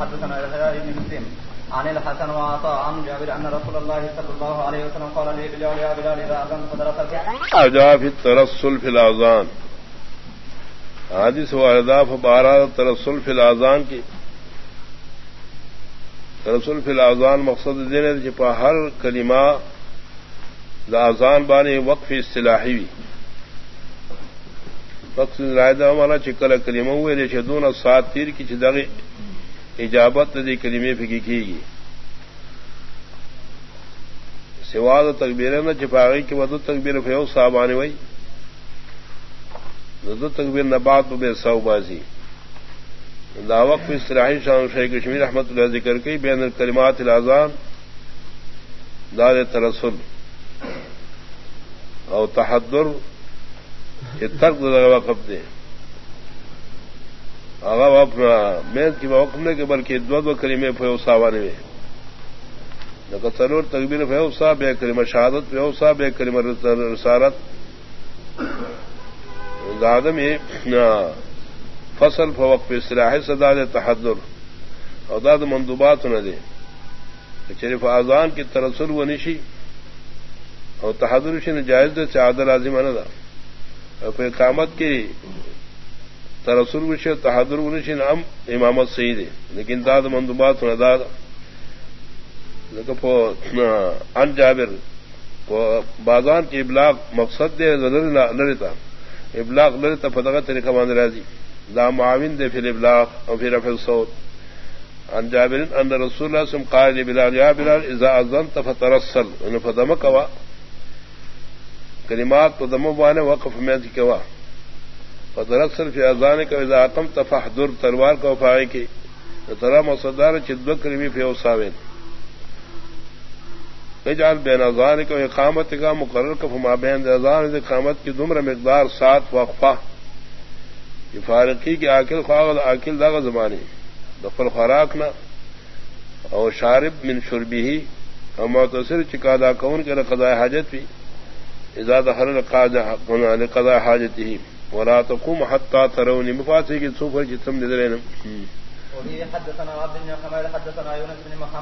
حدثنا الحياء بن مسلم عن الحسن وعطاء عن جابر أن رسول الله صلى الله عليه وسلم قال لي بلال يا بلال إذا أذنت فدرست أجا في الترسل في الأذان حدیث و اہداف بارہ ترسل فی الازان کی۔ ترسل فی الازان مقصد دین جپا ہر کلمہ دا اذان بانی وقف اصطلاحی بھی ہمارا چکل کلیم ہوئے شدون سات تیر کی چدغ ایجابت دی کلیمے پھکی کی گی سواد تقبیر نہ چپاگی کہ ودو تقبیر فیو صاحب آنے وئی۔ دو تقبیر نبات بے سو بازی۔ داوق پہ سراہی شاہ شیخ کشمیر احمد اللہ ذکر کی بین الکلمات الازان۔ دار ترسل۔ اور تحدر۔ ترک وقف دے۔ آگا اپنا محنت کی وقف نے کہ بلکہ دو دو کریمے فیو ساوانے میں۔ نہ سرور تقبیر فیو سا بے کریم شہادت فیو سا بے کریم رسارت دادم فصل فوق پہ سلاح سدا دے تحدر اور داد مندوبات نہ دے۔ شریف آزان کی ترسل و نشی۔ اور تحدر شی نے جائز دے سے عادل عظیم نہ تھا قامت کی ترسر وشے تحادر ونشی نام امامت صحیح دے لیکن داد مندوبات ہونا داد۔ ان جابر بازان کی ابلاغ مقصد دے لڑتا ابلاغ لڑتا فتح طریقہ مان راضی۔ دا معاون دے، پھر ابلاغ اور پھر افل سعود ان جابر، ان رسول اللہ سم قائل، بلال، یا بلال، اذا ازنت فترسل۔ ان فتح کوا کلمات تو دم بانے وقف میں کوا۔ دراصل فی اذان کا اضاقم تفحدر تلوار کا وفائے کی۔ ترا مسدار چدو کلمی فی اوساوین اجعل بین اذان کو اقامت کا مقرر کا فما بین اذان اقامت کی دمر مقدار سات وقفہ۔ یہ فارقی کی آکل خواہ آکل داغ زمانی۔ دفل خوراک نہ اور شارب من شربی ہی اور متصر چکا دا کون کے قضاء حاجت بھی۔ ازاد ہر قضاء حاجته. ولا تقوم حتى تروني. مفاتيح کی سوفر نذرين نظر حدثنا عبد بن حماد، حدثنا يونس بن محمد.